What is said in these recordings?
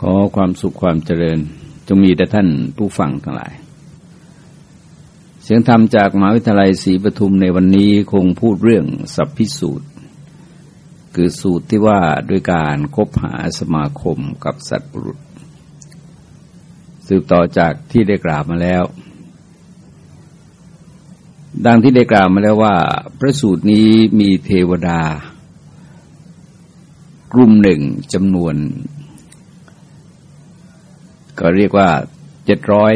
ขอความสุขความเจริญ จงมีแต่ท่านผู้ฟังทั้งหลาย เสียงธรรมจากมหาวิทยาลัยศรีปทุมในวันนี้คงพูดเรื่องสัพพิสูตรคือสูตรที่ว่าด้วยการคบหาสมาคมกับสัตว์ปรุษ สืบต่อจากที่ได้กล่าวมาแล้ว ดังที่ได้กล่าวมาแล้วว่า พระสูตรนี้มีเทวดากลุ่มหนึ่งจำนวน ก็เรียกว่าเจ็ดร้อย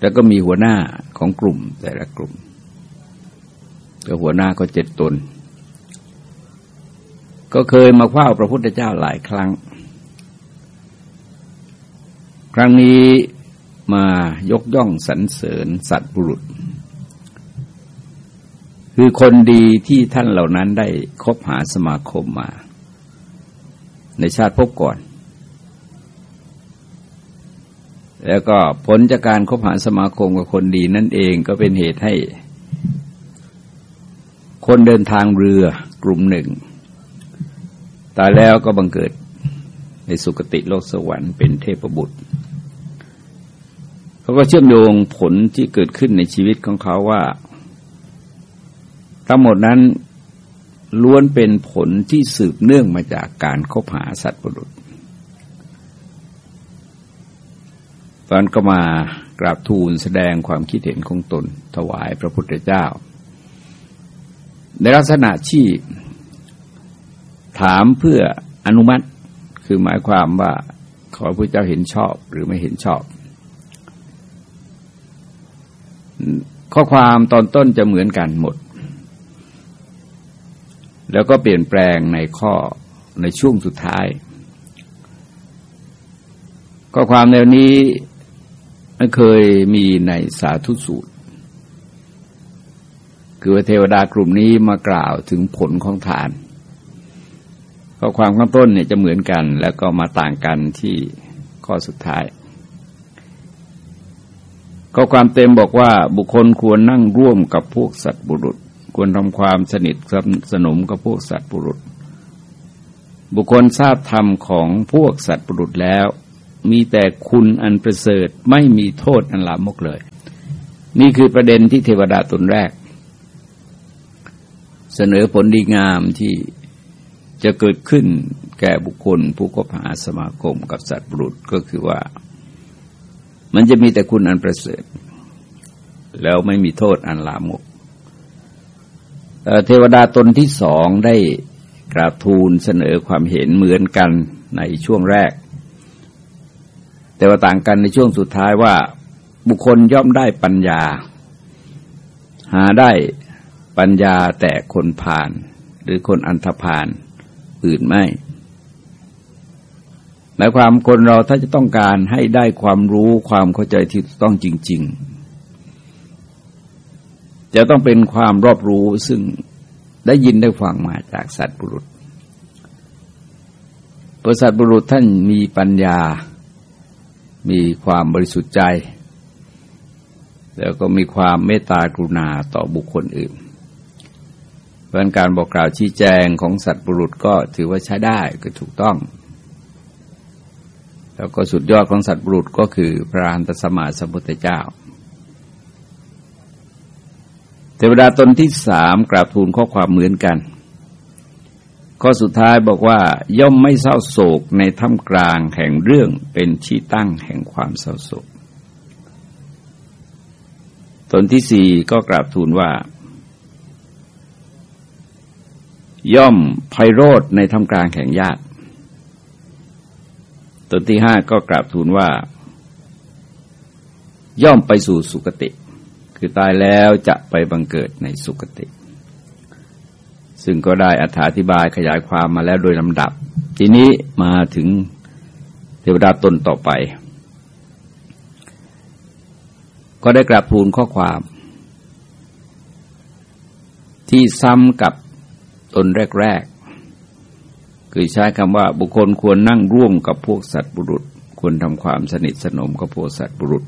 แล้วก็มีหัวหน้าของกลุ่มแต่ละกลุ่มก็หัวหน้าก็เจ็ดตน ก็เคยมาคว้าพระพุทธเจ้าหลายครั้ง ครั้งนี้มายกย่องสรรเสริญสัตว์บุรุษ คือคนดีที่ท่านเหล่านั้นได้คบหาสมาคมมา ในชาติพบก่อน แล้วก็ผลจากการคบหาสมาคมกับคนดีนั่นเองก็เป็นเหตุให้ คนเดินทางเรือกลุ่มหนึ่ง ตายแล้วก็บังเกิดในสุคติโลกสวรรค์เป็นเทพบุตรเขาก็เชื่อมโยงผลที่เกิดขึ้นในชีวิตของเขาว่า ทั้งหมดนั้นล้วนเป็นผลที่สืบเนื่องมาจากการคบหาสัตว์ปรุษ ตอนก็มากราบทูลแสดงความคิดเห็นของตนถวายพระพุทธเจ้า ในลักษณะที่ถามเพื่ออนุมัติคือหมายความว่าขอพระเจ้าเห็นชอบหรือไม่เห็นชอบ ข้อความตอนต้นจะเหมือนกันหมด แล้วก็เปลี่ยนแปลงในข้อในช่วงสุดท้ายก็ความแนวนี้ มันเคยมีในสาธุสูตร คือเทวดากลุ่มนี้มากล่าวถึงผลของทานข้อความข้างต้นเนี่ยจะเหมือนกัน แล้วก็มาต่างกันที่ข้อสุดท้ายก็ความเต็มบอกว่าบุคคลควรนั่งร่วมกับพวกสัตว์บุรุษ ควรทำความสนิทสนมกับพวกสัตว์ปุรุษ บุคคลทราบธรรมของพวกสัตว์ปุรุษแล้ว มีแต่คุณอันประเสริฐไม่มีโทษอันลามกเลย นี่คือประเด็นที่เทวดาตนแรก เสนอผลดีงามที่จะเกิดขึ้นแก่บุคคลผู้กบหาสมาคมกับสัตว์ปุรุษก็คือว่า มันจะมีแต่คุณอันประเสริฐ แล้วไม่มีโทษอันลามกเทวดาตนที่สองได้กราบทูลเสนอความเห็นเหมือนกันในช่วงแรก แต่ว่าต่างกันในช่วงสุดท้ายว่า บุคคลย่อมได้ปัญญา หาได้ปัญญาแต่คนผ่าน หรือคนอันธพาลอื่นไม่หมายความคนเราถ้าจะต้องการให้ได้ความรู้ความเข้าใจที่ต้องจริง ๆ จะต้องเป็นความรอบรู้ซึ่งได้ยินได้ฟังมาจากสัตว์บุรุษประสัตบุรุษท่านมีปัญญา มีความบริสุทธิ์ใจ แล้วก็มีความเมตตากรุณาต่อบุคคลอื่นเพราะการบอกกล่าวชี้แจงของสัตว์บุรุษก็ถือว่าใช้ได้ก็ถูกต้อง แล้วก็สุดยอดของสัตว์บุรุษก็คือพระอันตสมาสัมพุทธเจ้า เทวดาตนที่สามกราบทูลข้อความเหมือนกัน ข้อสุดท้ายบอกว่า ย่อมไม่เศร้าโศกในท่ามกลางแห่งเรื่องเป็นที่ตั้งแห่งความเศร้าโศกตนที่สี่ก็กราบทูลว่า ย่อมไพโรธในท่ามกลางแห่งญาติตนที่ห้าก็กราบทูลว่า ย่อมไปสู่สุคติ คือตายแล้วจะไปบังเกิดในสุคติ ซึ่งก็ได้อธิบายขยายความมาแล้วโดยลำดับ ทีนี้มาถึงเทวดาตนต่อไป ก็ได้กราบทูลข้อความ ที่ซ้ำกับตนแรกๆ คือใช้คำว่าบุคคลควรนั่งร่วมกับพวกสัตว์บุรุษ ควรทำความสนิทสนมกับพวกสัตว์บุรุษ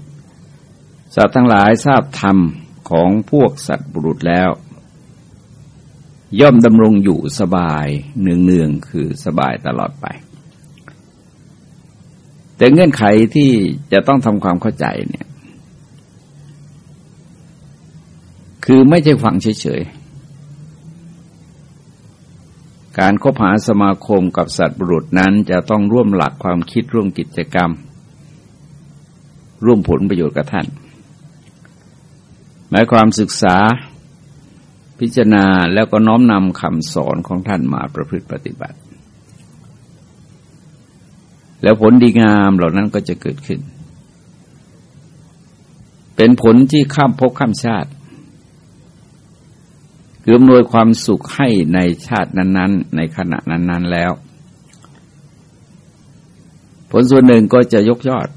สัตว์ทั้งหลายทราบธรรมของพวกสัตว์บุรุษแล้ว ย่อมดำรงอยู่สบายเนืองๆคือสบายตลอดไป แต่เงื่อนไขที่จะต้องทำความเข้าใจเนี่ย คือไม่ใช่ฟังเฉยๆ การคบหาสมาคมกับสัตว์บุรุษนั้นจะต้องร่วมหลักความคิดร่วมกิจกรรม ร่วมผลประโยชน์กับท่าน หมายความศึกษา พิจารณาแล้วก็น้อมนำคำสอนของท่านมาประพฤติปฏิบัติ แล้วผลดีงามเหล่านั้นก็จะเกิดขึ้น เป็นผลที่ข้ามภพข้ามชาติคืออำนวยความสุขให้ในชาตินั้น ๆ ในขณะนั้น ๆแล้ว ผลส่วนหนึ่งก็จะยกยอด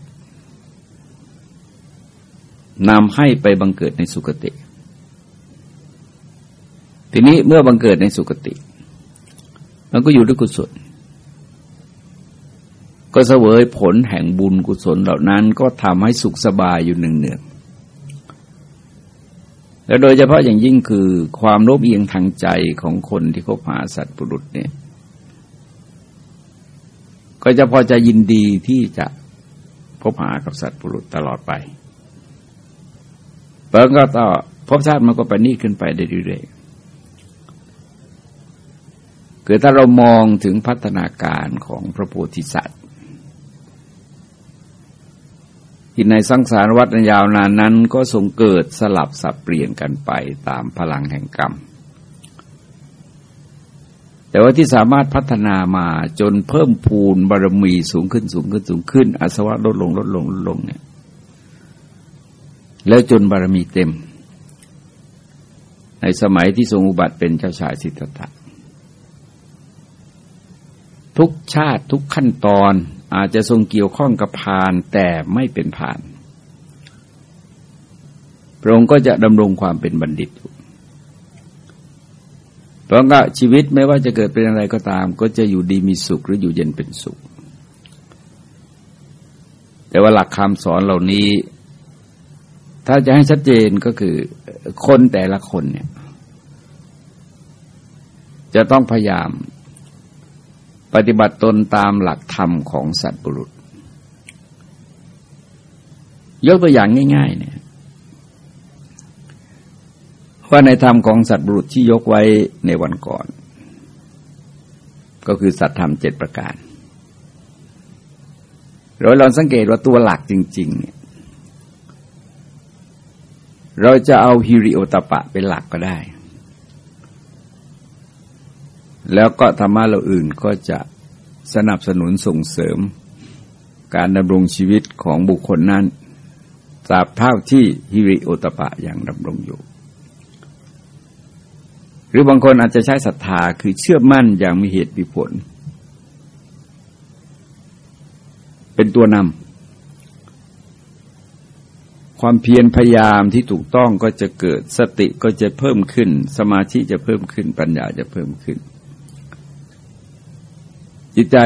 นำให้ไปบังเกิดในสุคติ ทีนี้เมื่อบังเกิดในสุคติ มันก็อยู่ด้วยกุศล ก็เสวยผลแห่งบุญกุศลเหล่านั้น ก็ทำให้สุขสบายอยู่หนึ่งเนืองและโดยเฉพาะอย่างยิ่งคือความโน้มเอียงทางใจของคนที่เขาหาสัตว์ปุรุษเนี่ย ก็จะพอจะยินดีที่จะพบหากับสัตว์ปุรุษตลอดไปเปิงก็ต่อพบชาติมันก็ไปนี่ขึ้นไปเรื่อยๆ คือถ้าเรามองถึงพัฒนาการของพระโพธิสัตว์ที่ในสังสารวัฏยาวนานนั้นก็ทรงเกิดสลับสับเปลี่ยนกันไปตามพลังแห่งกรรม แต่ว่าที่สามารถพัฒนามาจนเพิ่มพูนบารมีสูงขึ้นสูงขึ้นสูงขึ้นอาสวะลดลงลดลงลดลงเนี่ยแล้วจนบารมีเต็ม ในสมัยที่ทรงอุบัติเป็นเจ้าชายสิทธัตถะ ทุกชาติทุกขั้นตอนอาจจะทรงเกี่ยวข้องกับพานแต่ไม่เป็นพาน พระองค์ก็จะดำรงความเป็นบัณฑิตอยู่เพราะว่าชีวิตไม่ว่าจะเกิดเป็นอะไรก็ตาม ก็จะอยู่ดีมีสุขหรืออยู่เย็นเป็นสุข แต่ว่าหลักคำสอนเหล่านี้ ถ้าจะให้ชัดเจนก็คือคนแต่ละคนเนี่ย จะต้องพยายาม ปฏิบัติตนตามหลักธรรมของสัตว์บุรุษ ยกตัวอย่างง่าย ๆ เนี่ย ว่าในธรรมของสัตว์บุรุษที่ยกไว้ในวันก่อน ก็คือสัตธรรมเจ็ดประการเราลองสังเกตว่าตัวหลักจริง ๆ เนี่ย เราจะเอาฮิริโอตปะเป็นหลักก็ได้ แล้วก็ธรรมะเราอื่นก็จะสนับสนุนส่งเสริม การดำรงชีวิตของบุคคลนั้นตราบเท่าที่ฮิริโอตปะยังดำรงอยู่ หรือบางคนอาจจะใช้ศรัทธาคือเชื่อมั่นอย่างมีเหตุมีผล เป็นตัวนำความเพียรพยายามที่ถูกต้องก็จะเกิดสติก็จะเพิ่มขึ้น สมาธิจะเพิ่มขึ้นปัญญาจะเพิ่มขึ้น จิตใจ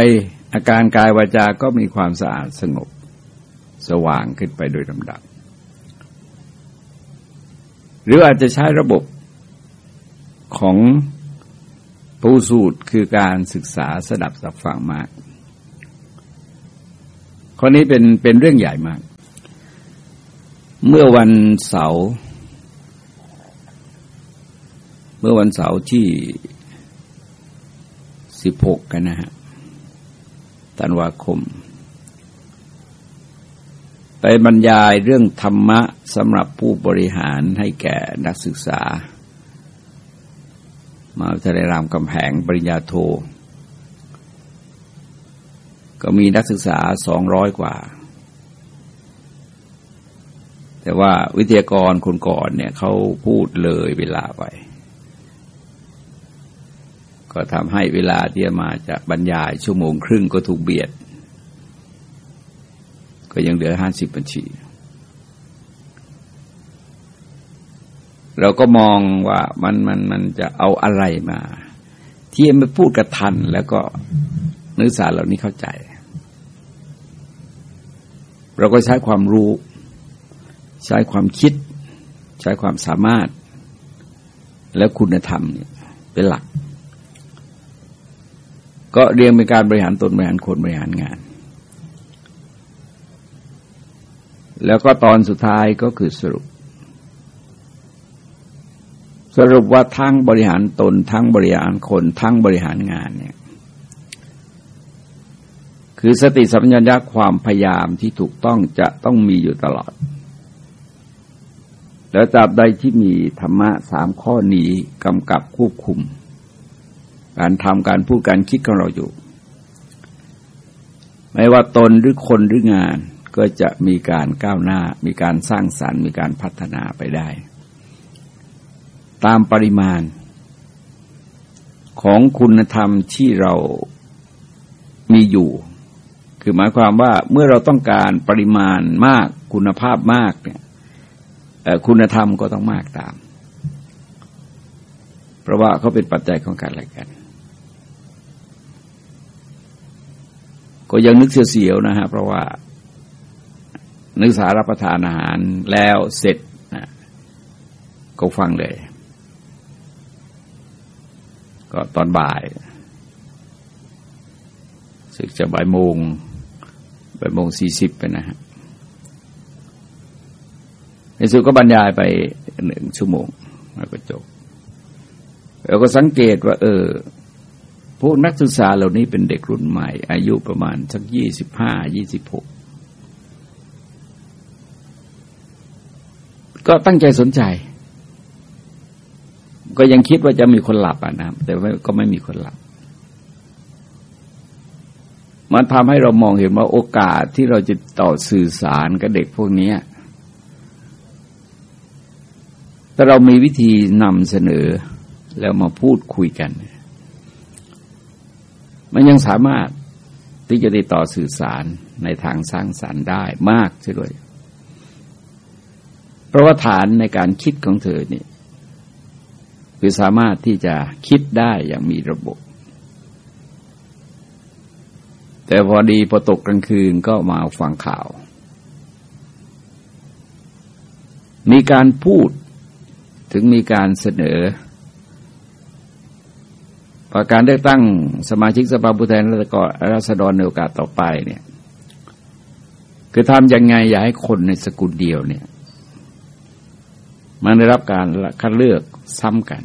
อาการกายวาจาก็มีความสะอาดสงบสว่างขึ้นไปโดยลำดับ หรืออาจจะใช้ระบบของผู้สูตรคือการศึกษาสดับสับฟังมากข้อนี้เป็นเป็นเรื่องใหญ่มาก เมื่อวันเสาร์เมื่อวันเสาร์ที่สิบหกกันนะฮะ ธันวาคม ไปบรรยายเรื่องธรรมะสำหรับผู้บริหารให้แก่นักศึกษา มาวิทยาลัยรามกำแหงปริญญาโท ก็มีนักศึกษาสองร้อยกว่า แต่ว่าวิทยากรคนก่อนเนี่ยเขาพูดเลยเวลาไป ก็ทำให้เวลาที่มาจะบรรยายชั่วโมงครึ่งก็ถูกเบียด ก็ยังเหลือห้าสิบบัญชี เราก็มองว่ามันมันมันจะเอาอะไรมา ที่ไม่พูดกระทันแล้วก็เนื้อสารเหล่านี้เข้าใจ เราก็ใช้ความรู้ ใช้ความคิด ใช้ความสามารถ และคุณธรรมเนี่ยเป็นหลัก ก็เรียงเป็นการบริหารตนบริหารคนบริหารงาน แล้วก็ตอนสุดท้ายก็คือสรุป สรุปว่าทั้งบริหารตน ทั้งบริหารคน ทั้งบริหารงานเนี่ยคือสติสัมปชัญญะความพยายามที่ถูกต้องจะต้องมีอยู่ตลอด แล้วตราบใดที่มีธรรมะสามข้อนี้กำกับควบคุม การทำการพูดการคิดของเราอยู่ ไม่ว่าตนหรือคนหรืองานก็จะมีการก้าวหน้า มีการสร้างสรรค์ มีการพัฒนาไปได้ ตามปริมาณของคุณธรรมที่เรามีอยู่ คือหมายความว่าเมื่อเราต้องการปริมาณมากคุณภาพมากเนี่ยคุณธรรมก็ต้องมากตาม เพราะว่าเขาเป็นปัจจัยของการอะไรกัน ก็ยังนึกเสียวๆนะฮะเพราะว่า นึกสารับประทานอาหารแล้วเสร็จนะก็ฟังเลย ก็ตอนบ่ายสึกจะบ่ายโมงไปโมงสี่สิบไปนะฮะในสุดก็บรรยายไปหนึ่งชั่วโมงแล้วก็จบเราก็สังเกตว่า เออ พวกนักศึกษาเหล่านี้เป็นเด็กรุ่นใหม่ อายุประมาณสักยี่สิบห้ายี่สิบหกก็ตั้งใจสนใจ ก็ยังคิดว่าจะมีคนหลับอะนะแต่ก็ไม่มีคนหลับ มันทำให้เรามองเห็นว่าโอกาสที่เราจะต่อสื่อสารกับเด็กพวกนี้ถ้าเรามีวิธีนำเสนอแล้วมาพูดคุยกัน มันยังสามารถที่จะติดต่อสื่อสารในทางสร้างสารรค์ได้มากใช่ด้วย เพราะว่าฐานในการคิดของเธอเนี่ยคือสามารถที่จะคิดได้อย่างมีระบบ แต่พอดีพอตกกลางคืนก็มาฟังข่าว มีการพูดถึงมีการเสนอ การเลือกตั้งสมาชิกสภาผู้แทนราษฎรในโอกาสต่อไปเนี่ย คือทำยังไงอย่าให้คนในสกุลเดียวเนี่ย มันได้รับการคัดเลือกซ้ำกัน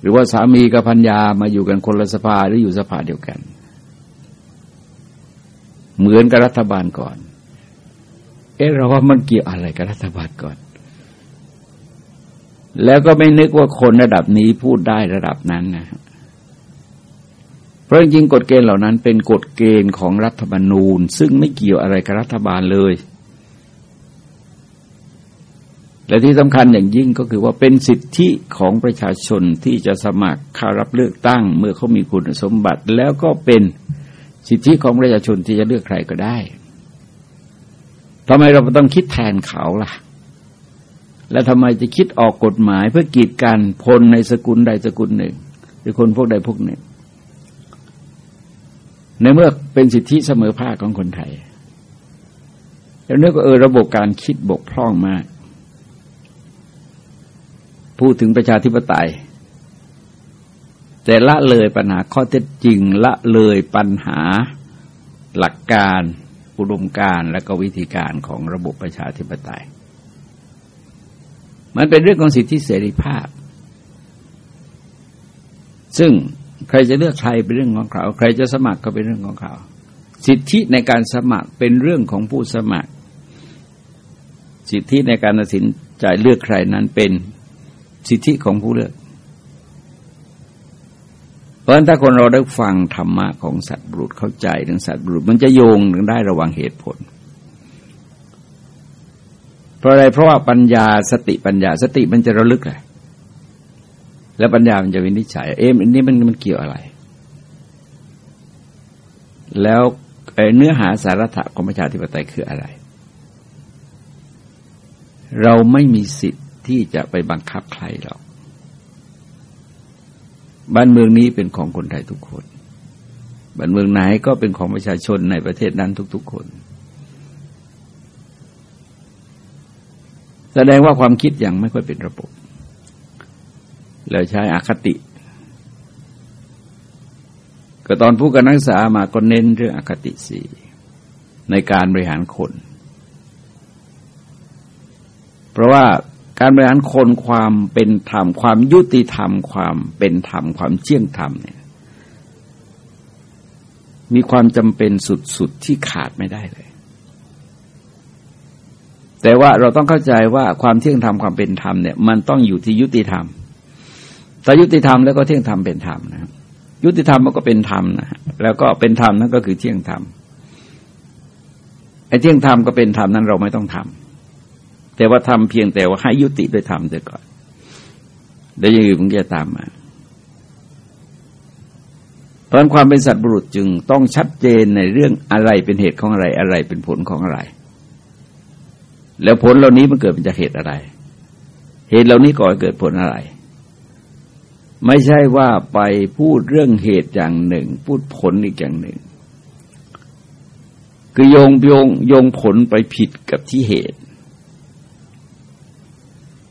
หรือว่าสามีกับพัญญามาอยู่กันคนละสภาหรืออยู่สภาเดียวกัน เหมือนกับรัฐบาลก่อน เอ๊ะเราว่ามันเกี่ยวอะไรกับรัฐบาลก่อน แล้วก็ไม่นึกว่าคนระดับนี้พูดได้ระดับนั้นนะเพราะจริงกฎเกณฑ์เหล่านั้นเป็นกฎเกณฑ์ของรัฐบานูญ ซึ่งไม่เกี่ยวอะไรกับรัฐบาลเลย และที่สำคัญอย่างยิ่งก็คือว่าเป็นสิทธิของประชาชนที่จะสมัครเข้ารับเลือกตั้ง เมื่อเขามีคุณสมบัติ แล้วก็เป็นสิทธิของประชาชนที่จะเลือกใครก็ได้ทำไมเราต้องคิดแทนเขาล่ะ แล้วทำไมจะคิดออกกฎหมายเพื่อกีดกันพลในสกุลใดสกุลหนึ่ง หรือคนพวกใดพวกหนึ่ง ในเมื่อเป็นสิทธิเสมอภาคของคนไทย แล้วเนื้อก็เออระบบการคิดบกพร่องมาก พูดถึงประชาธิปไตย แต่ละเลยปัญหาข้อเท็จจริง ละเลยปัญหาหลักการ อุดมการและก็วิธีการของระบบประชาธิปไตย มันเป็นเรื่องของสิทธิเสรีภาพ ซึ่งใครจะเลือกใครเป็นเรื่องของเขา ใครจะสมัครก็เป็นเรื่องของเขา สิทธิในการสมัครเป็นเรื่องของผู้สมัคร สิทธิในการตัดสินใจเลือกใครนั้นเป็นสิทธิของผู้เลือก เพราะฉะนั้นถ้าคนเราได้ฟังธรรมะของสัตว์บุรุษเข้าใจถึงสัตว์บุรุษ มันจะโยงถึงได้ระวังเหตุผล เพราะอะไรเพราะว่าปัญญาสติปัญญาสติมันจะระลึกแหละแล้วปัญญามันจะวินิจฉัย เอ๊ะอันนี้มันมันเกี่ยวอะไร แล้วเนื้อหาสาระของประชาธิปไตยคืออะไร เราไม่มีสิทธิ์ที่จะไปบังคับใครหรอกบ้านเมืองนี้เป็นของคนไทยทุกคนบ้านเมืองไหนก็เป็นของประชาชนในประเทศนั้นทุก ๆ คน แสดงว่าความคิดยังไม่ค่อยเป็นระบบ แล้วใช้อคติ ก็ตอนพูดกับนักศึกษามาก็เน้นเรื่องอคติสีในการบริหารคน เพราะว่าการบริหารคนความเป็นธรรม ความยุติธรรม ความเป็นธรรม ความเชี่ยงธรรมเนี่ยมีความจำเป็นสุดๆที่ขาดไม่ได้เลย แต่ว่าเราต้องเข้าใจว่าความเที่ยงธรรมความเป็นธรรมเนี่ยมันต้องอยู่ที่ยุติธรรมแต่ยุติธรรมแล้วก็เที่ยงธรรมเป็นธรรมนะยุติธรรมมันก็เป็นธรรมนะแล้วก็เป็นธรรมนั่นก็คือเที่ยงธรรมไอ้เที่ยงธรรมก็เป็นธรรมนั้นเราไม่ต้องทำแต่ว่าทำเพียงแต่ว่าให้ยุติด้วยธรรมเสียก่อนแล้วยังอื่นมันจะตามมาเพราะความเป็นสัตว์บุรุษจึงต้องชัดเจนในเรื่องอะไรเป็นเหตุของอะไรอะไรเป็นผลของอะไร แล้วผลเหล่านี้มันเกิดเป็นจากเหตุอะไร เหตุเหล่านี้ก่อให้เกิดผลอะไร ไม่ใช่ว่าไปพูดเรื่องเหตุอย่างหนึ่ง พูดผลอีกอย่างหนึ่ง คือโยงโยงโยงผลไปผิดกับที่เหตุ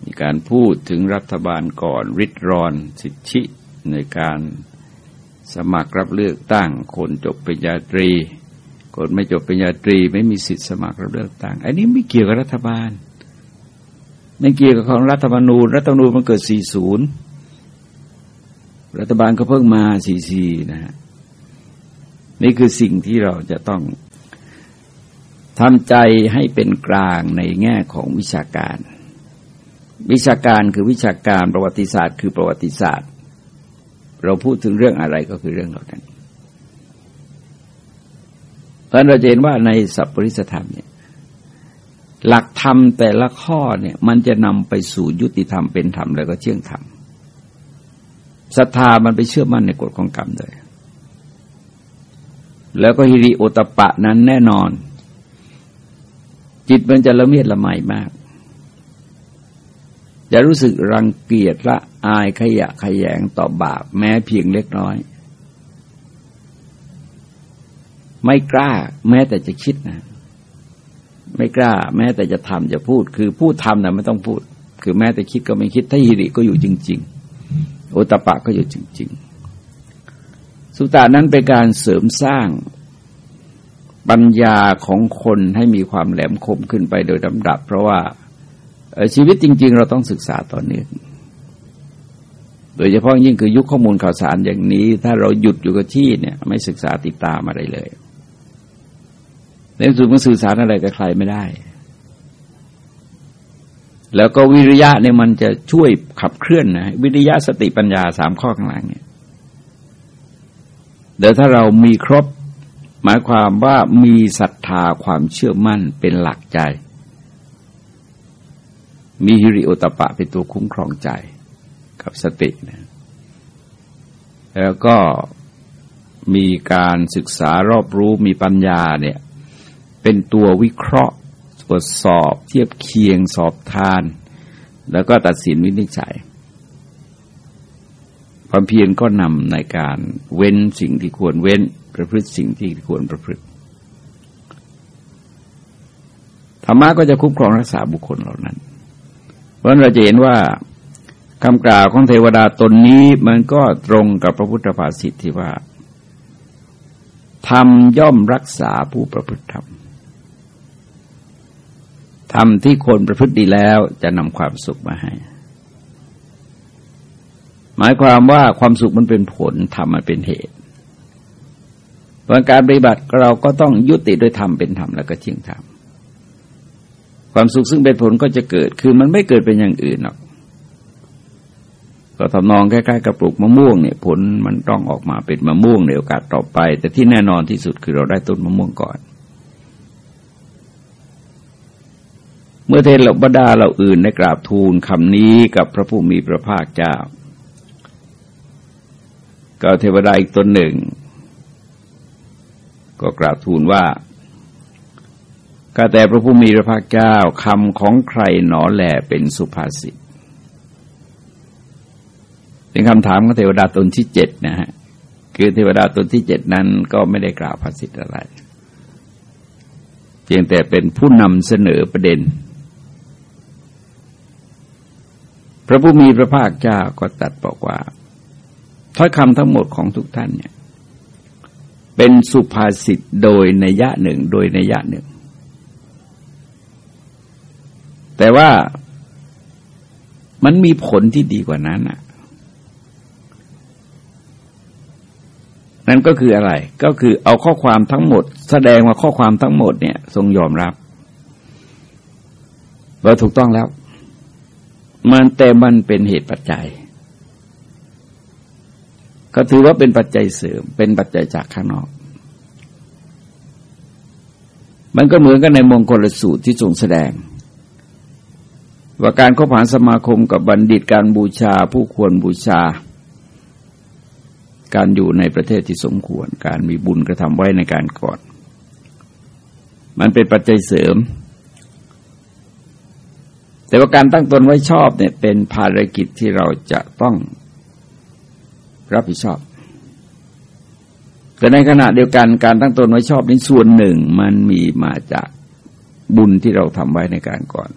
มีการพูดถึงรัฐบาลก่อนริดรอนสิทธิในการสมัครรับเลือกตั้งคนจบปริญญาตรี คนไม่จบปริญญาตรีไม่มีสิทธิสมัครรับเลือกตั้ง อันนี้ไม่เกี่ยวกับรัฐบาลไม่เกี่ยวกับของรัฐธรรมนูญ รัฐธรรมนูญมันเกิด 40 รัฐบาลก็เพิ่งมา 44 นะฮะ นี่คือสิ่งที่เราจะต้องทำใจให้เป็นกลางในแง่ของวิชาการ วิชาการคือวิชาการประวัติศาสตร์ คือประวัติศาสตร์ เราพูดถึงเรื่องอะไรก็คือเรื่องเหล่านั้น เพราะเราเห็นว่าในสัพปริสธรรมเนี่ยหลักธรรมแต่ละข้อเนี่ยมันจะนำไปสู่ยุติธรรมเป็นธรรมแล้วก็เชื่องธรรมศรัทธามันไปเชื่อมั่นในกฎของกรรมเลย แล้วก็ฮิริโอตปะนั้นแน่นอน จิตมันจะละเมียดละไมมาก จะรู้สึกรังเกียจละอายขยะขยงต่อบาปแม้เพียงเล็กน้อย ไม่กล้าแม้แต่จะคิดนะ ไม่กล้า แม้แต่จะทำจะพูด คือพูดทำนะไม่ต้องพูด คือแม้แต่คิดก็ไม่คิดถ้าฮิริก็อยู่จริง ๆ โอตปะก็อยู่จริง ๆ สุตานั้นเป็นการเสริมสร้างปัญญาของคนให้มีความแหลมคมขึ้นไปโดยลำดับ เพราะว่าชีวิตจริง ๆ เราต้องศึกษาต่อเนื่องโดยเฉพาะยิ่งคือยุคข้อมูลข่าวสารอย่างนี้ ถ้าเราหยุดอยู่กับที่เนี่ย ไม่ศึกษาติดตามอะไรเลย ในสุดมันสื่อสารอะไรกับใครไม่ได้ แล้วก็วิริยะเนี่ยมันจะช่วยขับเคลื่อนนะวิริยะสติปัญญาสามข้อข้างหลังเนี่ยเดี๋ยวถ้าเรามีครบ หมายความว่ามีศรัทธาความเชื่อมั่นเป็นหลักใจ มีฮิริโอตปะเป็นตัวคุ้มครองใจกับสตินะแล้วก็มีการศึกษารอบรู้มีปัญญาเนี่ย เป็นตัววิเคราะห์ ตรวจสอบเทียบเคียงสอบทาน แล้วก็ตัดสินวินิจฉัย ความเพียรก็นำในการเว้นสิ่งที่ควรเว้น ประพฤติสิ่งที่ควรประพฤติธรรมะก็จะคุ้มครองรักษาบุคคลเหล่านั้น เพราะเราจะเห็นว่าคำกล่าวของเทวดาตนนี้มันก็ตรงกับพระพุทธภาษิตที่ว่าธรรมย่อมรักษาผู้ประพฤติธรรม ธรรมที่คนประพฤติดีแล้วจะนำความสุขมาให้ หมายความว่าความสุขมันเป็นผลธรรมมันเป็นเหตุเพราะการปฏิบัติเราก็ต้องยุติด้วยธรรมเป็นธรรมแล้วก็เที่ยงธรรมความสุขซึ่งเป็นผลก็จะเกิด คือมันไม่เกิดเป็นอย่างอื่นหรอก ก็ทำนองใกล้ๆกับปลูกมะม่วงเนี่ยผลมันต้องออกมาเป็นมะม่วงในโอกาสต่อไป แต่ที่แน่นอนที่สุดคือเราได้ต้นมะม่วงก่อน มื่อเทศเราบดาเราอื่นได้กราบทูลคำนี้กับพระผู้มีพระภาคเจ้า ก็เทวดาอีกตนหนึ่ง ก็กราบทูลว่าก็แต่พระผู้มีพระภาคเจ้าคำของใครหนอแหล่เป็นสุภาษิตเป็นคำถามของเทวดาตนที่เจ็ดนะฮะคือเทวดาตนที่เจ็ดนั้นก็ไม่ได้กล่าวภาษิตอะไรเพียงแต่เป็นผู้นำเสนอประเด็น พ พ ระผู้มีพระภาคเจ้าก็ตัดบอกว่าถ้อยคำทั้งหมดของทุกท่านเนี่ย เป็นสุภาษิตโดยในยะหนึ่งโดยในยะหนึ่ง แต่ว่ามันมีผลที่ดีกว่านั้นอะ นั่นก็คืออะไร ก็คือเอาข้อความทั้งหมด แสดงว่าข้อความทั้งหมดเนี่ย ทรงยอมรับว่าถูกต้องแล้ว มันแต่มันเป็นเหตุปัจจัย ก็ถือว่าเป็นปัจจัยเสริม เป็นปัจจัยจากข้างนอก มันก็เหมือนกันในมงคลสูตรที่ทรงแสดง ว่าการเข้อผานสมาคมกับบัณฑิตการบูชาผู้ควรบูชา การอยู่ในประเทศที่สมควร การมีบุญกระทำไว้ในการก่อน มันเป็นปัจจัยเสริม แต่ว่าการตั้งตนไว้ชอบเนี่ยเป็นภารกิจที่เราจะต้องรับผิดชอบ แต่ในขณะเดียวกันการตั้งตนไว้ชอบนี้ส่วนหนึ่งมันมีมาจากบุญที่เราทำไว้ในการก่อน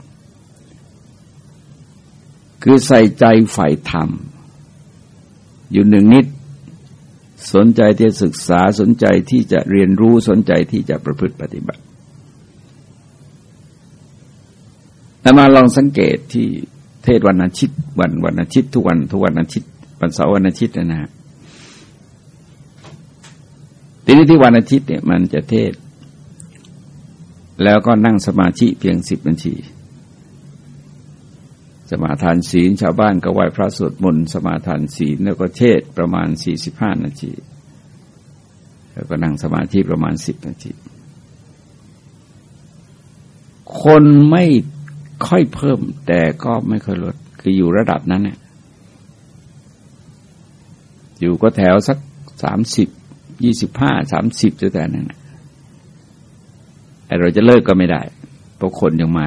คือใส่ใจใฝ่ธรรม อยู่หนึ่งนิด สนใจที่จะศึกษาสนใจที่จะเรียนรู้สนใจที่จะประพฤติปฏิบัติ แล้วมาลองสังเกตที่เทศวันอาทิตย์วันวันอาทิตย์ทุกวันทุกวันอาทิตย์วันเสาร์วันอาทิตย์นะฮะทีนี้ที่วันอาทิตย์เนี่ยมันจะเทศ แล้วก็นั่งสมาธิเพียงสิบนาทีสมาทานศีลชาวบ้านก็ไหว้พระสวดมนต์สมาทานศีลแล้วก็เทศประมาณสี่สิบห้านาทีแล้วก็นั่งสมาธิประมาณสิบนาที คนไม่ ค่อยเพิ่ม แต่ก็ไม่ค่อยลด คืออยู่ระดับนั้นเนี่ยอยู่ก็แถวสักสามสิบยี่สิบห้าสามสิบจะแต่นั้นแต่เราจะเลิกก็ไม่ได้เพราะคนยังมา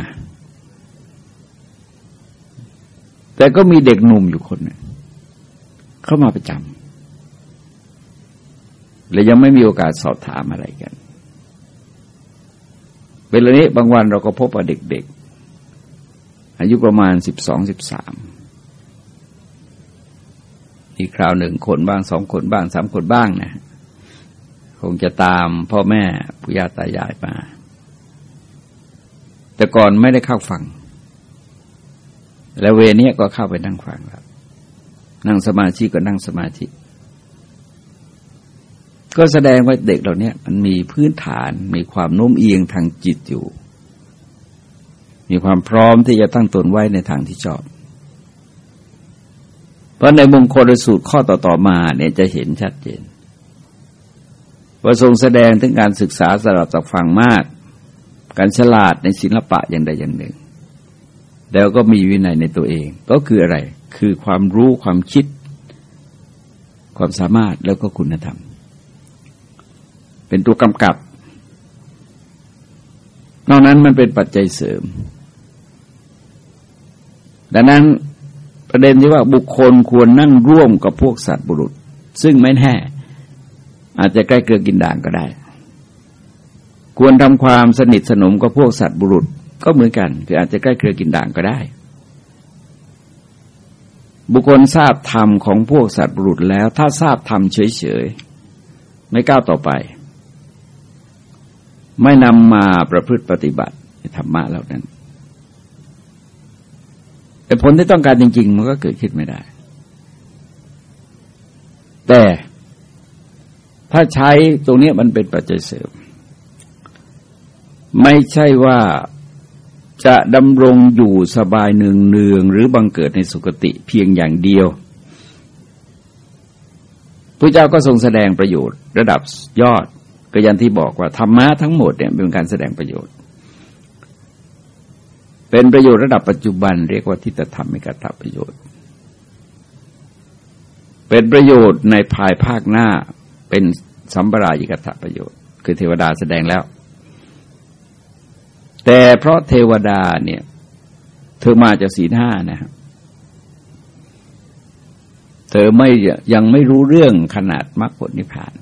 แต่ก็มีเด็กหนุ่มอยู่คนนึงเข้ามาประจำและยังไม่มีโอกาสสอบถามอะไรกันเวลานี้บางวันเราก็พบว่าเด็ก อายุประมาณสิบสองสิบสามอีกคราวหนึ่งคนบ้างสองคนบ้างสามคนบ้างนะคงจะตามพ่อแม่ปุยาตายายมา แต่ก่อนไม่ได้เข้าฟัง แล้วเวเนี้ยก็เข้าไปนั่งฟังแล้วนั่งสมาธิก็นั่งสมาธิ ก็แสดงว่าเด็กเหล่านี้มันมีพื้นฐานมีความโน้มเอียงทางจิตอยู่ มีความพร้อมที่จะตั้งตนไว้ในทางที่ชอบ เพราะในมงคลสูตรข้อต่อๆมาเนี่ยจะเห็นชัดเจนว่าทรงแสดงถึงการศึกษาสลับจากฟังมาก การฉลาดในศิลปะอย่างใดอย่างหนึ่ง แล้วก็มีวินัยในตัวเอง ก็คืออะไร คือความรู้ความคิด ความสามารถแล้วก็คุณธรรม เป็นตัวกำกับนอกนั้นมันเป็นปัจจัยเสริม ดังนั้นประเด็นที่ว่าบุคคลควรนั่งร่วมกับพวกสัตว์บุรุษ ซึ่งไม่แน่ อาจจะใกล้เกลือกินด่างก็ได้ ควรทำความสนิทสนมกับพวกสัตว์บุรุษ ก็เหมือนกันคืออาจจะใกล้เครือกินด่างก็ได้ บุคคลทราบธรรมของพวกสัตว์บุรุษแล้ว ถ้าทราบธรรมเฉยๆไม่ก้าวต่อไป ไม่นำมาประพฤติปฏิบัติธรรมะเหล่านั้น แต่ผลที่ต้องการจริง ๆ มันก็เกิดขึ้นไม่ได้ แต่ถ้าใช้ตรงนี้มันเป็นปัจจัยเสริม ไม่ใช่ว่าจะดำรงอยู่สบายเนืองเนืองหรือบังเกิดในสุคติเพียงอย่างเดียวพระเจ้าก็ทรงแสดงประโยชน์ ระดับยอดก็ยันที่บอกว่าธรรมะทั้งหมดเนี่ยเป็นการแสดงประโยชน์ เป็นประโยชน์ระดับปัจจุบันเรียกว่าทิฏฐธรรมมิกตประโยชน์ เป็นประโยชน์ในภายภาคหน้าเป็นสัมปรายิกตประโยชน์ คือเทวดาแสดงแล้ว แต่เพราะเทวดาเนี่ยเธอมาจากศีลห้านะครับเธอไม่ยังไม่รู้เรื่องขนาดมรรคผลนิพพาน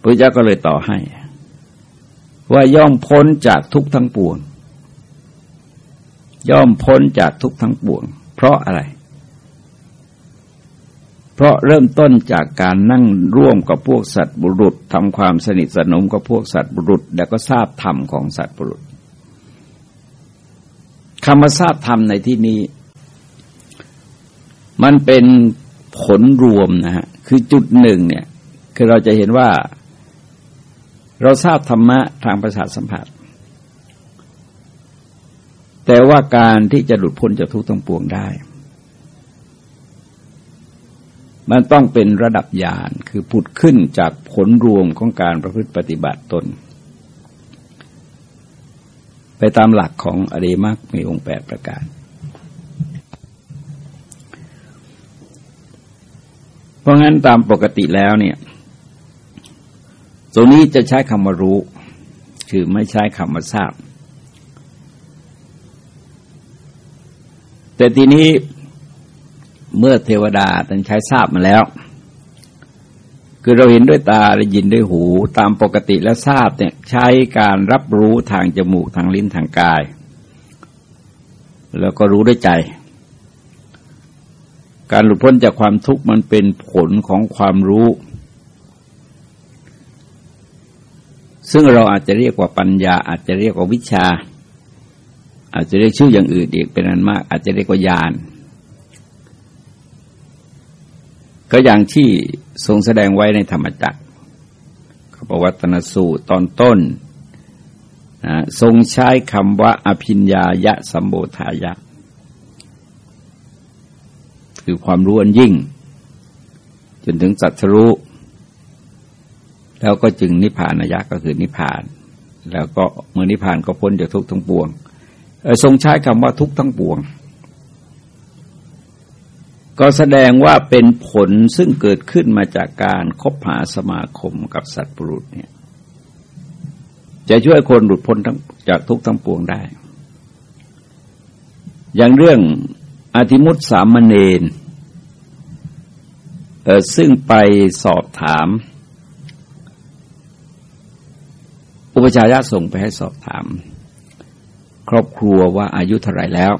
พระเจ้าก็เลยต่อให้ ว่าย่อมพ้นจากทุกทั้งปวง ย่อมพ้นจากทุกทั้งปวง เพราะอะไร เพราะเริ่มต้นจากการนั่งร่วมกับพวกสัตว์บุรุษทำความสนิทสนมกับพวกสัตว์บุรุษ แล้วก็ทราบธรรมของสัตว์บุรุษคำว่าทราบธรรมในที่นี้ มันเป็นผลรวมนะฮะคือจุดหนึ่งเนี่ย คือเราจะเห็นว่า เราทราบธรรมะทางประสาทสัมผัส แต่ว่าการที่จะหลุดพ้นจากทุกข์ทั้งปวงได้ มันต้องเป็นระดับญาณคือผุดขึ้นจากผลรวมของการประพฤติปฏิบัติตน ไปตามหลักของอริมักมีองค์แปดประการ เพราะงั้นตามปกติแล้วเนี่ยตรงนี้จะใช้คำว่ารู้ คือไม่ใช้คำว่าทราบ แต่ทีนี้เมื่อเทวดาท่านใช้ทราบมาแล้ว คือเราเห็นด้วยตาได้ยินด้วยหูตามปกติแล้วทราบเนี่ยใช้การรับรู้ทางจมูกทางลิ้นทางกาย แล้วก็รู้ด้วยใจ การหลุดพ้นจากความทุกข์มันเป็นผลของความรู้ ซึ่งเราอาจจะเรียกว่าปัญญาอาจจะเรียกว่าวิชา อาจจะเรียกชื่ออย่างอื่นอีกเป็นอันมาก อาจจะเรียกว่าญาณก็อย่างที่ทรงแสดงไว้ในธรรมจักรขปวัตนสูตรตอนต้นทรงใช้คำว่าอภิญญายะสัมโบธายะ คือความรู้อันยิ่ง จนถึงสัตรู้แล้วก็จึงนิพพานยะก็คือนิพพาน แล้วก็เมื่อนิพพานก็พ้นจากทุกทั้งปวง ทรงใช้คำว่าทุกทั้งปวง ก็แสดงว่าเป็นผลซึ่งเกิดขึ้นมาจากการคบหาสมาคมกับสัตว์ปรุษเนี่ยจะช่วยคนหลุดพ้นจากทุกทั้งปวงได้ อย่างเรื่องอธิมุตสามเณรซึ่งไปสอบถาม อุปชายะส่งไปให้สอบถาม ครอบครัวว่าอายุเท่าไรแล้ว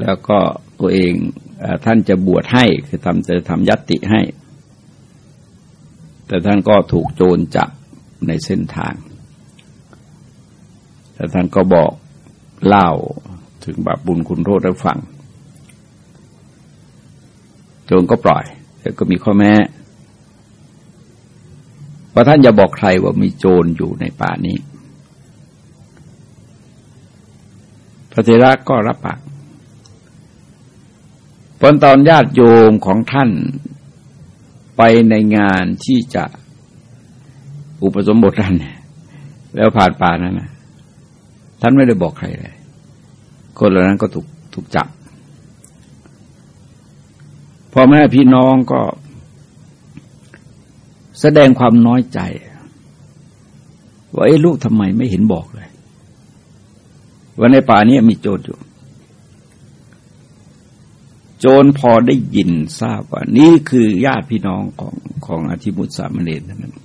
แล้วก็ตัวเองท่านจะบวชให้คือทำจะทำยัตติให้ แต่ท่านก็ถูกโจรจับในเส้นทาง แต่ท่านก็บอกเล่าถึงบาปบุญคุณโทษให้ฟังโจรก็ปล่อย แต่ก็มีข้อแม้ว่าท่านอย่าบอกใครว่ามีโจรอยู่ในป่านี้ พระเทระก็รับปากตอนตอนญาติโยมของท่านไปในงานที่จะอุปสมบทท่านแล้วผ่านป่านั้นนะท่านไม่ได้บอกใครเลย คนเหล่านั้นก็ถูกถูกจับพ่อแม่พี่น้องก็แสดงความน้อยใจ ว่าไอ้ลูกทำไมไม่เห็นบอกเลย ว่าในป่านี้มีโจรอยู่ โจรพอได้ยินทราบว่า นี่คือญาติพี่น้องของของอธิมุตสามเณรนั้น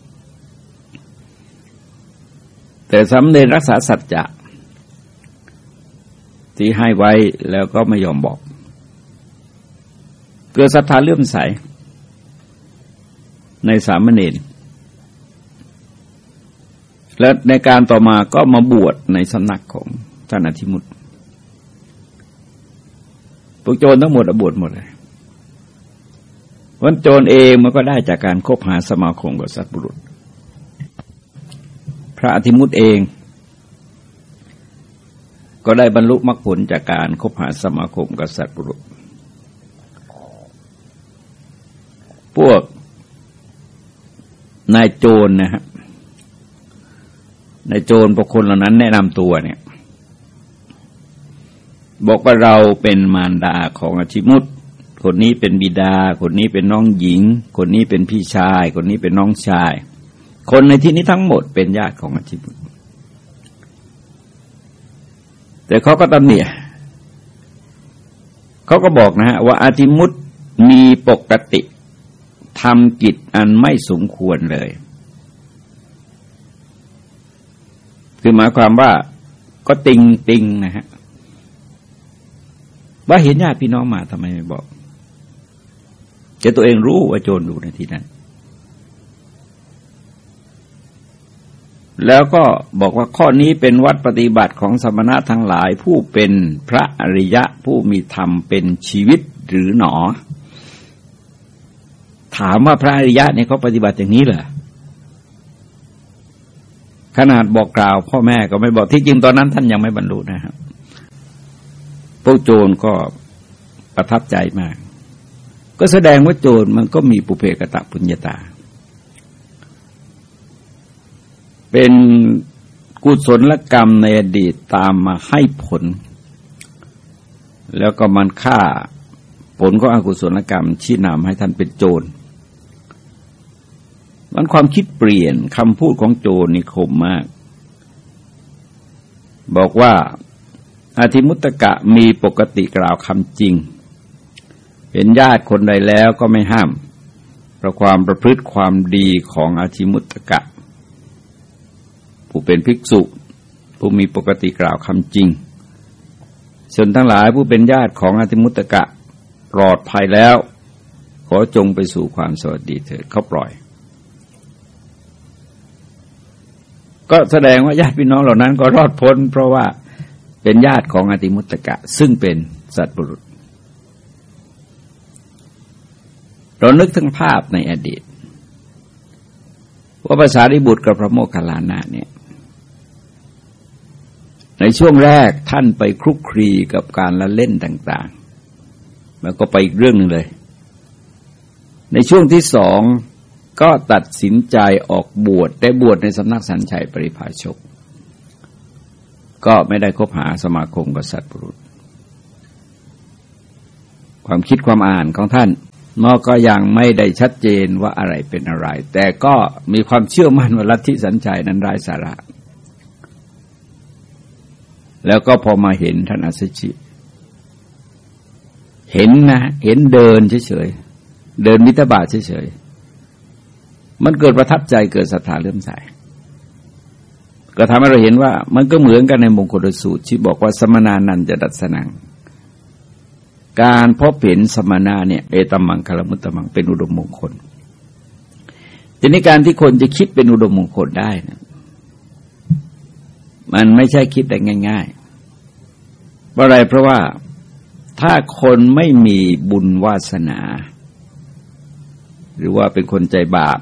แต่สามเณรรักษาสัจจะที่ให้ไว้แล้วก็ไม่ยอมบอก เกิดศรัทธาเลื่อมใส ในสามเณรและในการต่อมาก็มาบวชในสำนักของ ท่านอธิมุตพวกโจรทั้งหมดบวชหมดเลยวันโจรเองมันก็ได้จากการคบหาสมาคมกับสัตว์บุรุษ พระอธิมุตเอง ก็ได้บรรลุมรรคผลจากการคบหาสมาคมกับสัตว์ปรุษ พวกนายโจรนะฮะนายโจรพวกคนเหล่านั้นแนะนำตัวเนี่ย บอกว่าเราเป็นมารดาของอชิมุตคนนี้เป็นบิดา คนนี้เป็นน้องหญิง คนนี้เป็นพี่ชาย คนนี้เป็นน้องชาย คนในที่นี้ทั้งหมดเป็นญาติของอชิมุตแต่เขาก็ตำหนิเขาก็บอกนะฮะว่าอาธิมุตมีปกติทำกิจอันไม่สมควรเลย คือหมายความว่าก็ติงติงนะฮะ ว่าเห็นญาติพี่น้องมาทำไมไม่บอกจะตัวเองรู้ว่าโจรอยู่ในที่นั้น แล้วก็บอกว่าข้อนี้เป็นวัดปฏิบัติของสมณะทั้งหลาย ผู้เป็นพระอริยะผู้มีธรรมเป็นชีวิตหรือหนอ ถามว่าพระอริยะเนี่ยเขาปฏิบัติอย่างนี้เหรอขนาดบอกกล่าวพ่อแม่ก็ไม่บอกที่จริงตอนนั้นท่านยังไม่บรรลุนะครับ วกโจรก็ประทับใจมาก ก็แสดงว่าโจรมันก็มีปุเพกตะปุญญาตา เป็นกุศลกรรมในอดีตตามมาให้ผล แล้วก็มันฆ่าผลของอกุศลกรรมชี้นำให้ท่านเป็นโจรมันความคิดเปลี่ยนคำพูดของโจรนี่คมมาก บอกว่า อาธิมุตตะมีปกติกล่าวคำจริง เห็นญาติคนใดแล้วก็ไม่ห้ามเพราะความประพฤติความดีของอาธิมุตตะผู้เป็นภิกษุ ผู้มีปกติกล่าวคำจริง ส่วนทั้งหลายผู้เป็นญาติของอาธิมุตตะปลอดภัยแล้ว ขอจงไปสู่ความสวัสดีเถิดเขาปล่อย ก็แสดงว่าญาติพี่น้องเหล่านั้นก็รอดพ้น เพราะว่า เป็นญาติของอติมุตตกะ ซึ่งเป็นสัตว์บุรุษ เรานึกถึงภาพในอดีต ว่าภาษาริบุตรกับพระโมคคัลลานะเนี่ยในช่วงแรกท่านไปคลุกคลีกับการละเล่นต่างๆ แล้วก็ไปอีกเรื่องหนึ่งเลย ในช่วงที่สองก็ตัดสินใจออกบวชแต่บวชในสำนักสันชัยปริภาชก ก็ไม่ได้คบหาสมาคมกับสัตว์ปรุษ ความคิดความอ่านของท่านนอก็ยังไม่ได้ชัดเจนว่าอะไรเป็นอะไร แต่ก็มีความเชื่อมั่นว่าลัทธิสัญชัยนั้นไร้สาระ แล้วก็พอมาเห็นท่านอัศชิ เห็นนะ เห็นเดินเฉยๆ เดินมิตรบาทเฉยๆ มันเกิดประทับใจเกิดศรัทธาเลื่อมใส ก็ทำให้เราเห็นว่า มันก็เหมือนกันในมงคลสูตร ที่บอกว่าสมนานันจะดัดสนัง การพบเห็นสมณะเนี่ยเอตมังคลมุตตมังเป็นอุดมมงคลทีนี้การที่คนจะคิดเป็นอุดมมงคลได้นะมันไม่ใช่คิดได้ง่ายๆเพราะอะไรเพราะว่าถ้าคนไม่มีบุญวาสนา หรือว่าเป็นคนใจบาป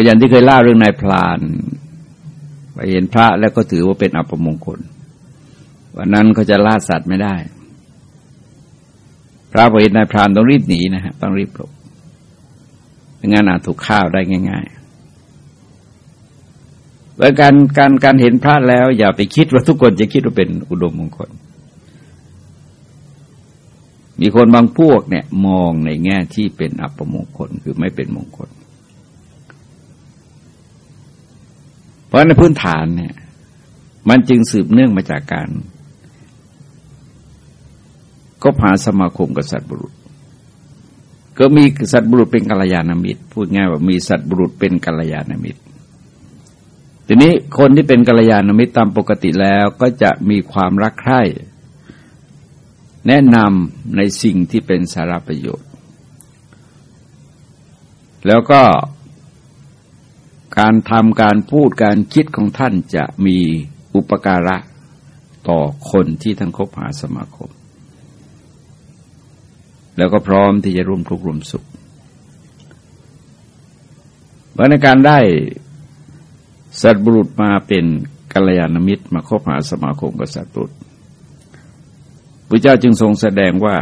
ก็อย่างที่เคยเล่าเรื่องนายพลานไปเห็นพระแล้วก็ถือว่าเป็นอัปมงคล วันนั้นเขาจะล่าสัตว์ไม่ได้ พระไปเห็นนายพรานต้องรีบหนีนะฮะต้องรีบหลบไม่งั้นอาจถูกข้าวได้ง่ายๆแล้วการการการเห็นพระแล้ว อย่าไปคิดว่าทุกคนจะคิดว่าเป็นอุดมมงคล มีคนบางพวกเนี่ย มองในแง่ที่เป็นอัปมงคลคือไม่เป็นมงคล เพราะในพื้นฐานเนี่ย มันจึงสืบเนื่องมาจากการ ก็พาสมาคมกับสัตว์บุรุษ ก็มีสัตว์บุรุษเป็นกัลยาณมิตร พูดง่ายว่ามีสัตว์บุรุษเป็นกัลยาณมิตรทีนี้คนที่เป็นกัลยาณมิตรตามปกติแล้วก็จะมีความรักใคร่แนะนำในสิ่งที่เป็นสาระประโยชน์ แล้วก็ การทำการพูดการคิดของท่านจะมีอุปการะต่อคนที่ท่านคบหาสมาคม แล้วก็พร้อมที่จะร่วมทุกข์ร่วมสุขเพราะในการได้สัตบุรุษมาเป็นกัลยาณมิตรมาคบหาสมาคมกับสัตบุรุษพระเจ้าจึงทรงแสดงว่า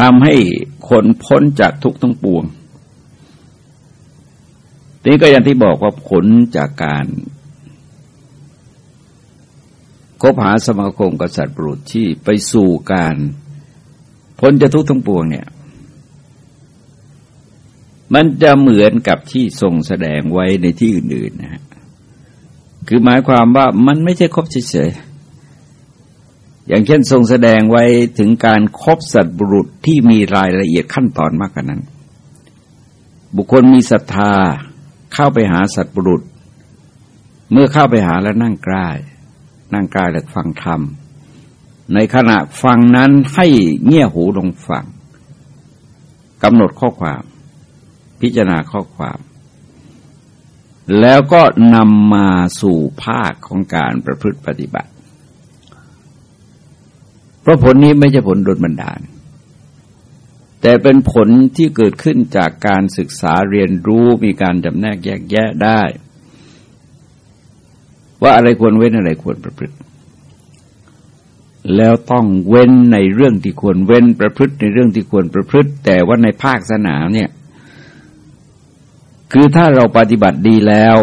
ทำให้คนพ้นจากทุกข์ทั้งปวง นี่ก็อย่างที่บอกว่าผลจากการคบหาสมาคมกับสัตว์ปรุษที่ไปสู่การพ้นจะทุกข์ทั้งปวงเนี่ย มันจะเหมือนกับที่ทรงแสดงไว้ในที่อื่นๆนะฮะคือหมายความว่ามันไม่ใช่ครบเฉยๆอย่างเช่นทรงแสดงไว้ถึงการครบสัตว์บุรุษที่มีรายละเอียดขั้นตอนมากกว่านั้น บุคคลมีศรัทธา เข้าไปหาสัตว์บุรุษ เมื่อเข้าไปหาแล้วนั่งกลาย นั่งกลายแล้วฟังธรรม ในขณะฟังนั้นให้เงี่ยหูลงฟังกำหนดข้อความ พิจารณาข้อความ แล้วก็นำมาสู่ภาคของการประพฤติปฏิบัติ เพราะผลนี้ไม่ใช่ผลโดนบันดาล แต่เป็นผลที่เกิดขึ้นจากการศึกษาเรียนรู้มีการจำแนกแยกแยะได้ ว่าอะไรควรเว้นอะไรควรประพฤติ แล้วต้องเว้นในเรื่องที่ควรเว้นประพฤติในเรื่องที่ควรประพฤติ แต่ว่าในภาคสนามเนี่ย คือถ้าเราปฏิบัติดีแล้ว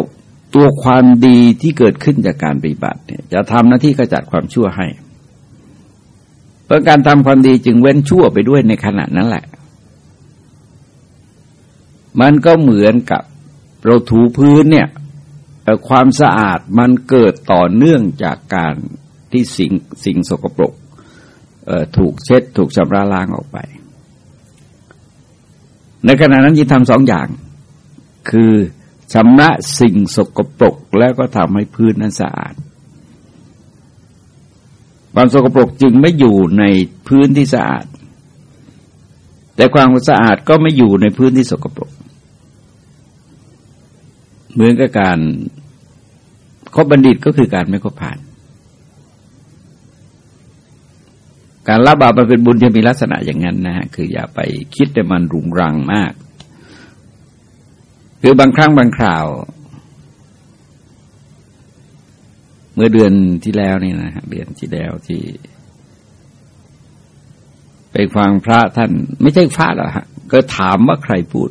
ตัวความดีที่เกิดขึ้นจากการปฏิบัติเนี่ยจะทำหน้าที่กระจัดความชั่วให้ ราะการทำความดีจึงเว้นชั่วไปด้วยในขณะนั้นแหละ มันก็เหมือนกับเราถูพื้นเนี่ยความสะอาดมันเกิดต่อเนื่องจากการที่สิ่งสิ่งสกปรกถูกเช็ดถูกชำระล้างออกไป ในขณะนั้นยิ่งทำสองอย่าง คือชำระสิ่งสกปรกแล้วก็ทำให้พื้นนั้นสะอาด ความสกปรกจึงไม่อยู่ในพื้นที่สะอาด แต่ความสะอาดก็ไม่อยู่ในพื้นที่สกปรก เหมือนกับการคบบัณฑิตก็คือการไม่คบผ่าน การละบาปมันเป็นบุญที่มีลักษณะอย่างนั้นนะฮะคืออย่าไปคิดแต่มันรุงรังมาก คือบางครั้งบางคราว เมื่อเดือนที่แล้วนี่นะฮะเดือนที่แล้วที่ ไปฟังพระท่าน ไม่ใช่พระหรอกฮะ ก็ถามว่าใครพูด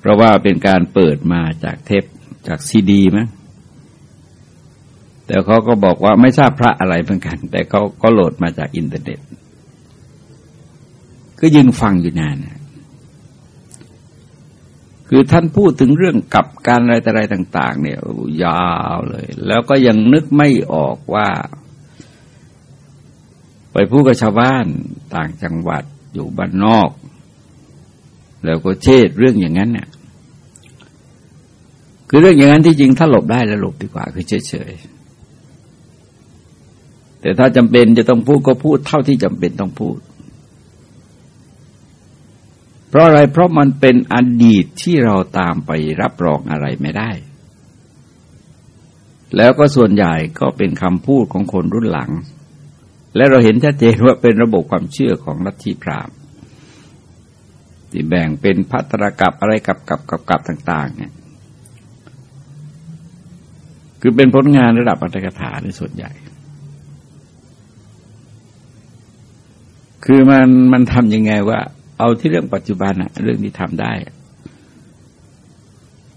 เพราะว่าเป็นการเปิดมาจากเทปจากซีดีมั้งแต่เขาก็บอกว่าไม่ทราบพระอะไรเหมือนกัน แต่เขาก็โหลดมาจากอินเทอร์เน็ต ก็ยืนฟังอยู่นานนะ คือท่านพูดถึงเรื่องกับการอะไรแต่อะไรต่าง ๆ เนี่ยยาวเลย แล้วก็ยังนึกไม่ออกว่า ไปพูดกับชาวบ้านต่างจังหวัดอยู่บ้านนอก แล้วก็เทศเรื่องอย่างนั้นเนี่ยคือเรื่องอย่างนั้นที่จริงถ้าหลบได้แล้วหลบดีกว่า คือเฉยๆแต่ถ้าจำเป็นจะต้องพูดก็พูดเท่าที่จำเป็นต้องพูด เพราะอะไรเพราะมันเป็นอดีตที่เราตามไปรับรองอะไรไม่ได้ แล้วก็ส่วนใหญ่ก็เป็นคำพูดของคนรุ่นหลัง และเราเห็นชัดเจนว่าเป็นระบบความเชื่อของลัทธิพราหมณ์ที่แบ่งเป็นพัตรกับอะไรกับกับกับกับต่าง ๆ เนี่ย คือเป็นผลงานระดับอัตถกถาในส่วนใหญ่ คือมันมันทำยังไงว่า เอาที่เรื่องปัจจุบันอะเรื่องที่ทำได้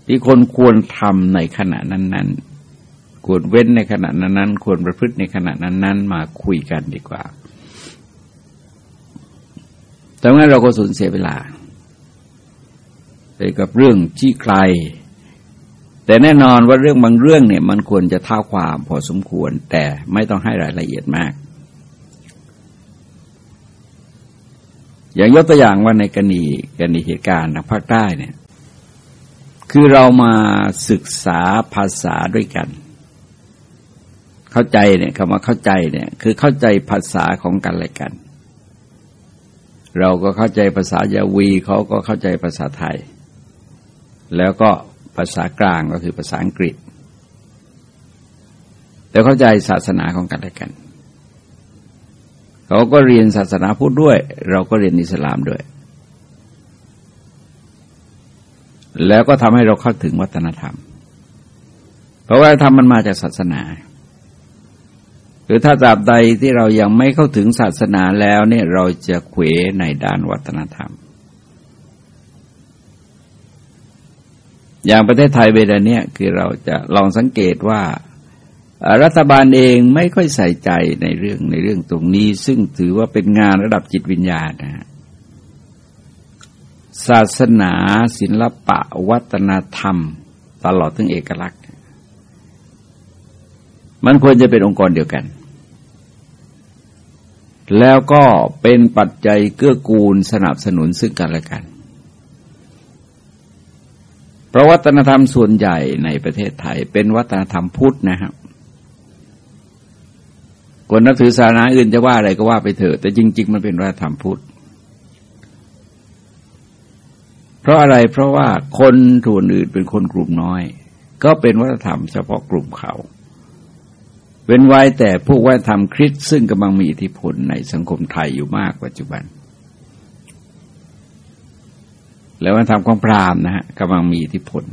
ที่คนควรทำในขณะนั้น ๆ ควรเว้นในขณะนั้นๆ ควรประพฤติในขณะนั้น ๆ มาคุยกันดีกว่าแต่งั้นเราก็สูญเสียเวลาไปกับเรื่องที่ไกล แต่แน่นอนว่าเรื่องบางเรื่องเนี่ย มันควรจะเท่าความพอสมควร แต่ไม่ต้องให้รายละเอียดมาก อย่างยกตัวอย่างว่าในกรณีกรณีเหตุการณ์ทางภาคใต้เนี่ย คือเรามาศึกษาภาษาด้วยกัน เข้าใจเนี่ยคำว่าเข้าใจเนี่ย คือเข้าใจภาษาของกันและกัน เราก็เข้าใจภาษายาวีเขาก็เข้าใจภาษาไทย แล้วก็ภาษากลางก็คือภาษาอังกฤษ แล้วเข้าใจศาสนาของกันและกัน เขาก็เรียนศาสนาพุทธด้วย เราก็เรียนอิสลามด้วย แล้วก็ทำให้เราเข้าถึงวัฒนธรรม เพราะว่าธรรมมันมาจากศาสนาหรือถ้าตราบใดที่เรายังไม่เข้าถึงศาสนาแล้วเนี่ยเราจะเขวในด้านวัฒนธรรม อย่างประเทศไทยเวลาเนี้ยคือเราจะลองสังเกตว่า รัฐบาลเองไม่ค่อยใส่ใจในเรื่องในเรื่องตรงนี้ ซึ่งถือว่าเป็นงานระดับจิตวิญญาณนะศาสนาศิลปะวัฒนธรรม ตลอดถึงเอกลักษณ์ มันควรจะเป็นองค์กรเดียวกัน แล้วก็เป็นปัจจัยเกื้อกูลสนับสนุนซึ่งกันและกันเพราะวัฒนธรรมส่วนใหญ่ในประเทศไทย เป็นวัฒนธรรมพุทธนะครับ คนนับถือศาสนาอื่นจะว่าอะไรก็ว่าไปเถอะ แต่จริง ๆ มันเป็นวัฒนธรรมพุทธ เพราะอะไรเพราะว่าคนส่วนอื่นเป็นคนกลุ่มน้อย ก็เป็นวัฒนธรรมเฉพาะกลุ่มเขา เว้นไว้แต่พวกวัฒนธรรมคริสต์ซึ่งกำลังมีอิทธิพลในสังคมไทยอยู่มากปัจจุบัน แล้ววัฒนธรรมของพราหมณ์นะฮะกำลังมีอิทธิพล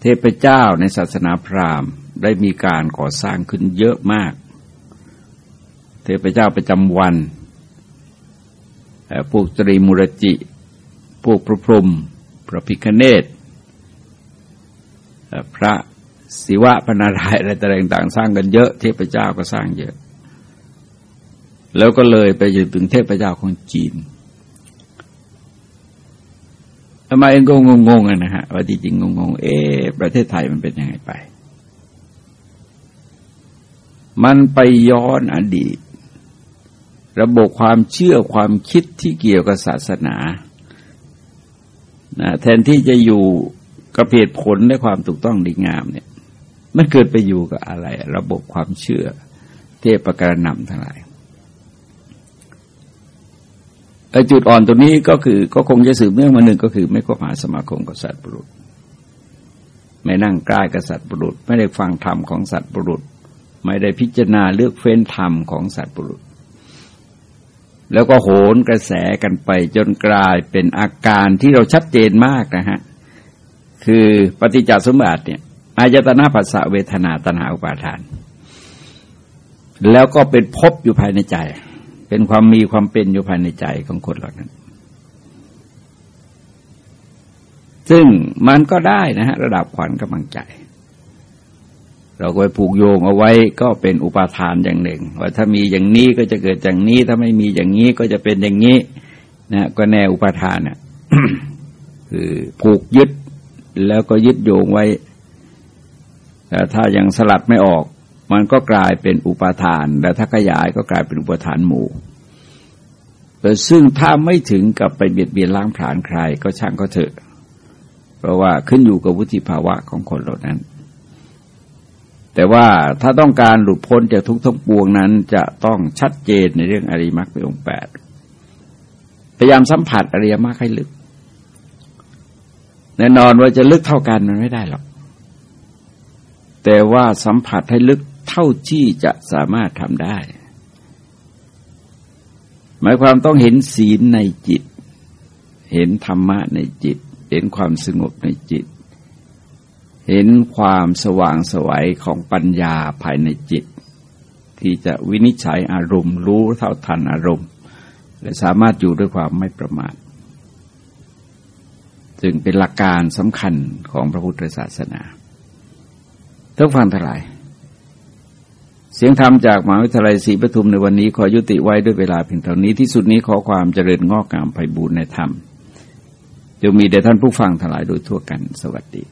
เทพเจ้าในศาสนาพราหมณ์ ได้มีการก่อสร้างขึ้นเยอะมาก เทพเจ้าประจำวันพวกตรีมุรจิ พวกพระพรหมพระพิคเนตพระศิวะพนารายอะไรต่างๆสร้างกันเยอะเทพเจ้าก็สร้างเยอะ แล้วก็เลยไปอยู่ถึงเทพเจ้าของจีนทำไมเองก็งงๆนะฮะว่าจริงๆงงๆเอ๊ประเทศไทยมันเป็นยังไงไป มันไปย้อนอดีต ระบบความเชื่อความคิดที่เกี่ยวกับศาสนานะแทนที่จะอยู่กับเหตุผลและความถูกต้องดีงามเนี่ย มันเกิดไปอยู่กับอะไร ระบบความเชื่อ เทพประการนำทั้งหลายแต่จุดอ่อนตรงนี้ก็คือก็คงจะสืบเนื่องมาหนึ่งก็คือ ไม่ก็หาสมาคมกับสัตว์บุรุษ ไม่นั่งใกล้กับสัตว์บุรุษ ไม่ได้ฟังธรรมของสัตว์บุรุษ ไม่ได้พิจารณาเลือกเฟ้นธรรมของสัตว์บุรุษ แล้วก็โหนกระแสกันไปจนกลายเป็นอาการที่เราชัดเจนมากนะฮะ คือปฏิจจสมบัติเนี่ยอายตนะปัสสะเวทนาตนาอุปาทาน แล้วก็เป็นพบอยู่ภายในใจ เป็นความมีความเป็นอยู่ภายในใจของคนเหล่านั้น ซึ่งมันก็ได้นะฮะระดับขวัญกำลังใจ เราก็ไปผูกโยงเอาไว้ก็เป็นอุปาทานอย่างหนึ่ง ว่าถ้ามีอย่างนี้ก็จะเกิดอย่างนี้ ถ้าไม่มีอย่างนี้ก็จะเป็นอย่างนี้นะก็แน่อุปาทานน่ะคือผูกยึดแล้วก็ยึดโยงไว้แต่ถ้ายังสลัดไม่ออก มันก็กลายเป็นอุปาทาน แต่ถ้าขยายก็กลายเป็นอุปทานหมู่แต่ซึ่งถ้าไม่ถึงกับไปเบียดเบียนล้างผลาญใครก็ช่างก็เถอะ เพราะว่าขึ้นอยู่กับวุฒิภาวะของคนเหล่านั้น แต่ว่าถ้าต้องการหลุดพ้นจากทุกทั้งปวงนั้น จะต้องชัดเจนในเรื่องอริมักเป็นองค์แปดพยายามสัมผัสอริยมรรคให้ลึก แน่นอนว่าจะลึกเท่ากันมันไม่ได้หรอก แต่ว่าสัมผัสให้ลึกเท่าที่จะสามารถทำได้ หมายความต้องเห็นศีลในจิต เห็นธรรมะในจิต เห็นความสงบในจิต เห็นความสว่างสวัยของปัญญาภายในจิต ที่จะวินิจฉัยอารมณ์ รู้เท่าทันอารมณ์ และสามารถอยู่ด้วยความไม่ประมาทจึงเป็นหลักการสำคัญของพระพุทธศาสนาทุกฟังทั้งหลาย เสียงธรรมจากมหาวิทยาลัยศรีปทุมในวันนี้ขอยุติไว้ด้วยเวลาเพียงเท่านี้ที่สุดนี้ขอความเจริญงอกงามไพบูรณ์ในธรรมจะมีแด่ท่านผู้ฟังทั้งหลายโดยทั่วกัน สวัสดี